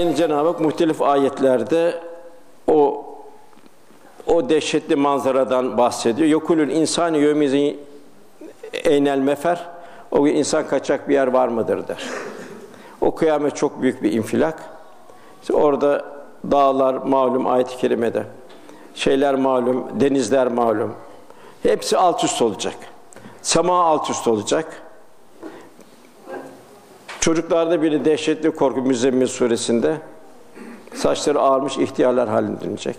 Yine Cenab-ı Hak muhtelif ayetlerde o o dehşetli manzaradan bahsediyor. Yokulül insani yömizi eynel mefer. O gün insan kaçacak bir yer var mıdır der. O kıyamet çok büyük bir infilak. İşte orada dağlar malum ayet-i kerimede. Şeyler malum, denizler malum. Hepsi alt üst olacak. Sema alt üst olacak. Çocuklarda biri dehşetli korku Müzzemmil suresinde saçları ağarmış ihtiyarlar halinde dönecek.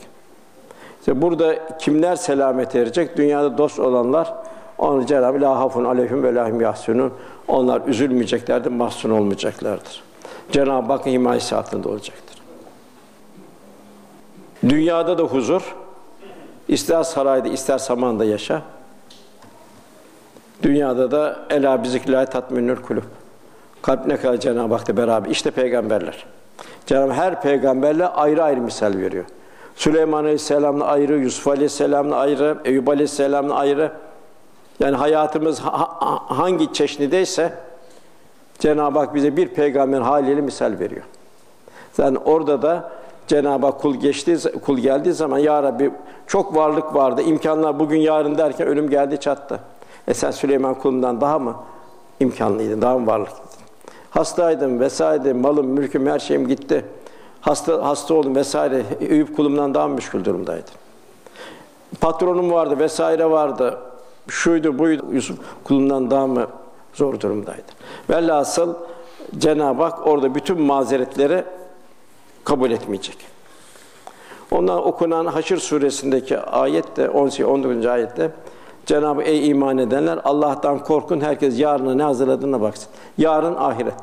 İşte burada kimler selamet erecek? Dünyada dost olanlar onu Cenab-ı la hafun aleyhim ve lahim yahsunun. Onlar üzülmeyeceklerdir, mahzun olmayacaklardır. Cenab-ı Hakk'ın himayesi altında olacaktır. Dünyada da huzur, ister sarayda ister samanda yaşa. Dünyada da ela biziklillahi tatminül kulüp. Kalp ne kadar Cenab-ı Hak'la beraber. İşte peygamberler. Cenab-ı her peygamberle ayrı ayrı misal veriyor. Süleyman Aleyhisselam'la ayrı, Yusuf Aleyhisselam'la ayrı, Eyüp Aleyhisselam'la ayrı. Yani hayatımız hangi çeşnideyse Cenab-ı Hak bize bir peygamberin haliyle misal veriyor. Zaten orada da Cenab-ı Hak kul geçtiği kul geldiği zaman ya Rabbi çok varlık vardı, imkanlar bugün yarın derken ölüm geldi çattı. E sen Süleyman kulundan daha mı imkanlıydın, daha mı varlıklıydın? Hastaydım vesaire, malım, mülküm, her şeyim gitti. Hasta hasta oldum vesaire. Eyüp kulumdan daha meşgul durumdaydım. Patronum vardı vesaire vardı. Şuydu buydu Yusuf kulumdan daha mı zor durumdaydı. Velhasıl Cenab-ı Hak orada bütün mazeretleri kabul etmeyecek. Ondan okunan Haşr suresindeki ayette 18 19. ayette Cenab-ı ey iman edenler Allah'tan korkun. Herkes yarına ne hazırladığına baksın. Yarın ahiret.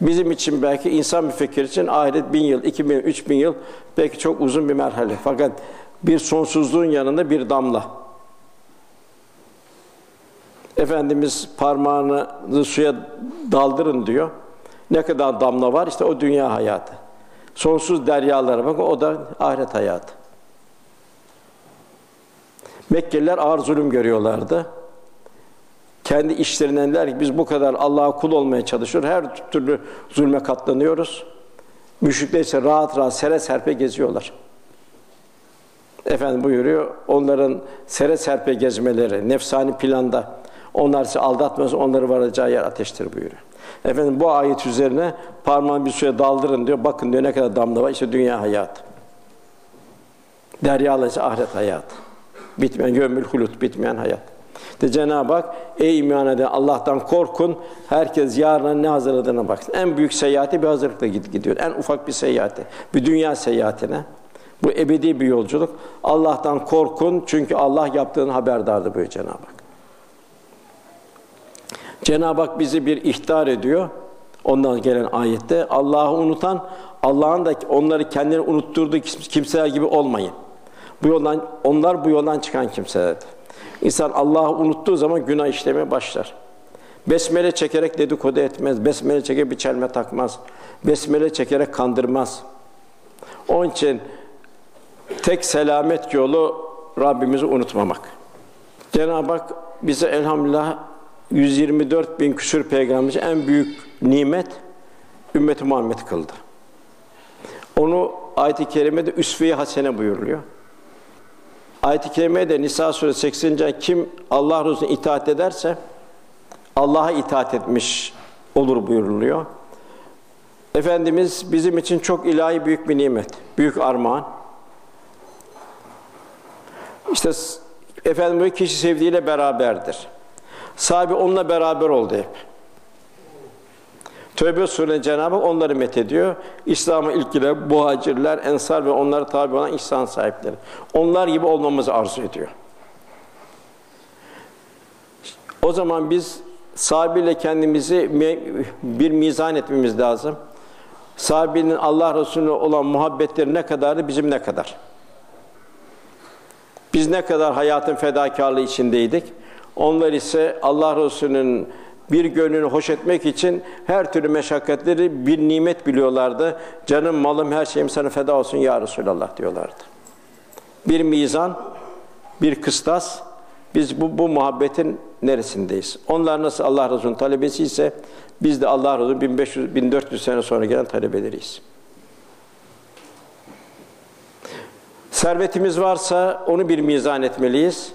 Bizim için belki insan fikir için ahiret bin yıl, iki bin, üç bin yıl belki çok uzun bir merhale. Fakat bir sonsuzluğun yanında bir damla. Efendimiz parmağını suya daldırın diyor. Ne kadar damla var? İşte o dünya hayatı. Sonsuz deryalara bakın o da ahiret hayatı. Mekkeliler ağır zulüm görüyorlardı. Kendi işlerinden der ki biz bu kadar Allah'a kul olmaya çalışıyor. Her türlü zulme katlanıyoruz. Müşrikler ise rahat rahat sere serpe geziyorlar. Efendim buyuruyor, onların sere serpe gezmeleri, nefsani planda, onlar sizi aldatmaz, onları varacağı yer ateştir buyuruyor. Efendim bu ayet üzerine parmağını bir suya daldırın diyor, bakın diyor ne kadar damla var, işte dünya hayatı. Deryalı ahiret hayatı. Bitmeyen gömül hulut, bitmeyen hayat. De Cenab-ı Hak ey iman eden Allah'tan korkun. Herkes yarına ne hazırladığına baksın. En büyük seyahati bir hazırlıkla gidiyor. En ufak bir seyahati. Bir dünya seyahatine. Bu ebedi bir yolculuk. Allah'tan korkun çünkü Allah yaptığını haberdardı böyle Cenab-ı Hak. Cenab-ı Hak bizi bir ihtar ediyor. Ondan gelen ayette Allah'ı unutan Allah'ın da onları kendini unutturduğu kimseler gibi olmayın. Bu yoldan onlar bu yoldan çıkan kimselerdir. İnsan Allah'ı unuttuğu zaman günah işlemeye başlar. Besmele çekerek dedikodu etmez. Besmele çekerek bir çelme takmaz. Besmele çekerek kandırmaz. Onun için tek selamet yolu Rabbimizi unutmamak. Cenab-ı Hak bize elhamdülillah 124 bin küsur peygamber en büyük nimet ümmeti Muhammed kıldı. Onu ayet-i kerimede üsve-i hasene buyuruluyor. Ayet-i kerimede Nisa suresi 80. kim Allah Resulüne itaat ederse Allah'a itaat etmiş olur buyuruluyor. Efendimiz bizim için çok ilahi büyük bir nimet, büyük armağan. İşte Efendimiz kişi sevdiğiyle beraberdir. Sahibi onunla beraber oldu hep. Tövbe Sûresi'nde Cenab-ı onları methediyor. İslam'a ilk giren muhacirler, ensar ve onlara tabi olan ihsan sahipleri. Onlar gibi olmamızı arzu ediyor. O zaman biz sahibiyle kendimizi bir mizan etmemiz lazım. Sahibenin Allah Resulüne olan muhabbetleri ne kadardı, bizim ne kadar? Biz ne kadar hayatın fedakarlığı içindeydik? Onlar ise Allah Resulü'nün bir gönlünü hoş etmek için her türlü meşakkatleri bir nimet biliyorlardı. Canım, malım, her şeyim sana feda olsun ya Resulallah diyorlardı. Bir mizan, bir kıstas, Biz bu, bu muhabbetin neresindeyiz? Onlar nasıl Allah Resulü'nün talebesi ise biz de Allah Resulü 1500 1400 sene sonra gelen talebeleriyiz. Servetimiz varsa onu bir mizan etmeliyiz.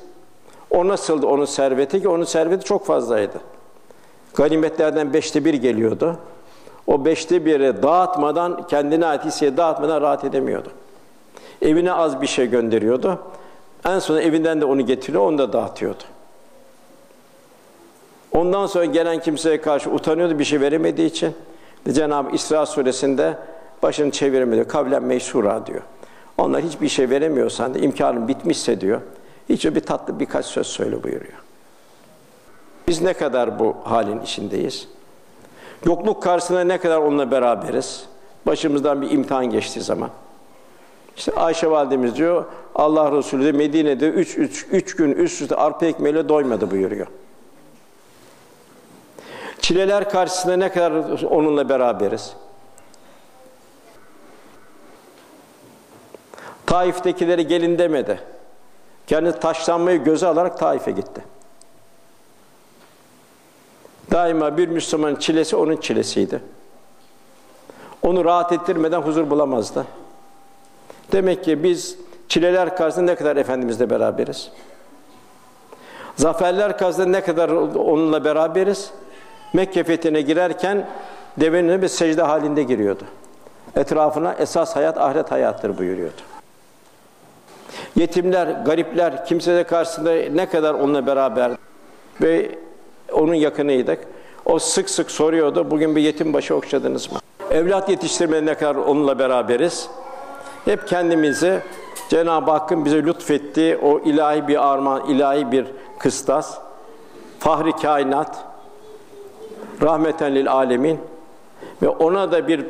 O nasıldı onun serveti ki onun serveti çok fazlaydı. Ganimetlerden beşte bir geliyordu. O beşte biri dağıtmadan, kendine ait hisseye dağıtmadan rahat edemiyordu. Evine az bir şey gönderiyordu. En son evinden de onu getiriyor, onu da dağıtıyordu. Ondan sonra gelen kimseye karşı utanıyordu bir şey veremediği için. Cenab-ı İsra suresinde başını çeviremedi. Kavlen meşhura diyor. Onlar hiçbir şey veremiyorsan da imkanın bitmişse diyor. Hiç bir tatlı birkaç söz söyle buyuruyor. Biz ne kadar bu halin içindeyiz? Yokluk karşısında ne kadar onunla beraberiz? Başımızdan bir imtihan geçtiği zaman. İşte Ayşe validemiz diyor, Allah Resulü de Medine'de üç, üç, üç gün üst üste arpa ekmeğiyle doymadı buyuruyor. Çileler karşısında ne kadar onunla beraberiz? Taif'tekileri gelin demedi. Kendi taşlanmayı göze alarak Taif'e gitti. Daima bir Müslümanın çilesi onun çilesiydi. Onu rahat ettirmeden huzur bulamazdı. Demek ki biz çileler karşısında ne kadar Efendimizle beraberiz? Zaferler karşısında ne kadar onunla beraberiz? Mekke fethine girerken devenin bir secde halinde giriyordu. Etrafına esas hayat ahiret hayattır buyuruyordu. Yetimler, garipler, kimseler karşısında ne kadar onunla beraber ve onun yakınıydık. O sık sık soruyordu, bugün bir yetim başı okşadınız mı? Evlat yetiştirmede ne kadar onunla beraberiz? Hep kendimizi Cenab-ı Hakk'ın bize lütfettiği o ilahi bir armağan, ilahi bir kıstas, fahri kainat, rahmeten lil alemin ve ona da bir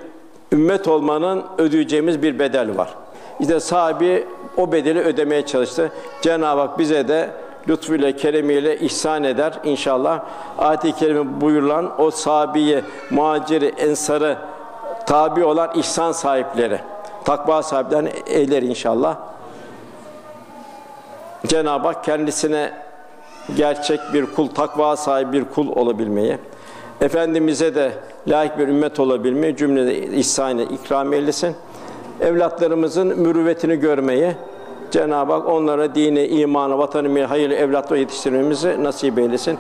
ümmet olmanın ödeyeceğimiz bir bedel var. İşte sahibi o bedeli ödemeye çalıştı. Cenab-ı Hak bize de lütfuyla, keremiyle ihsan eder inşallah. Ayet-i kerime buyurulan o sahabiye, muhaciri, ensarı tabi olan ihsan sahipleri, takva sahiplerini eyler inşallah. Cenab-ı Hak kendisine gerçek bir kul, takva sahibi bir kul olabilmeyi, Efendimiz'e de layık bir ümmet olabilmeyi cümlede ihsanı ikram eylesin. Evlatlarımızın mürüvvetini görmeyi, Cenab-ı Hak onlara dine, imanı, vatanı, hayırlı evlatla yetiştirmemizi nasip eylesin.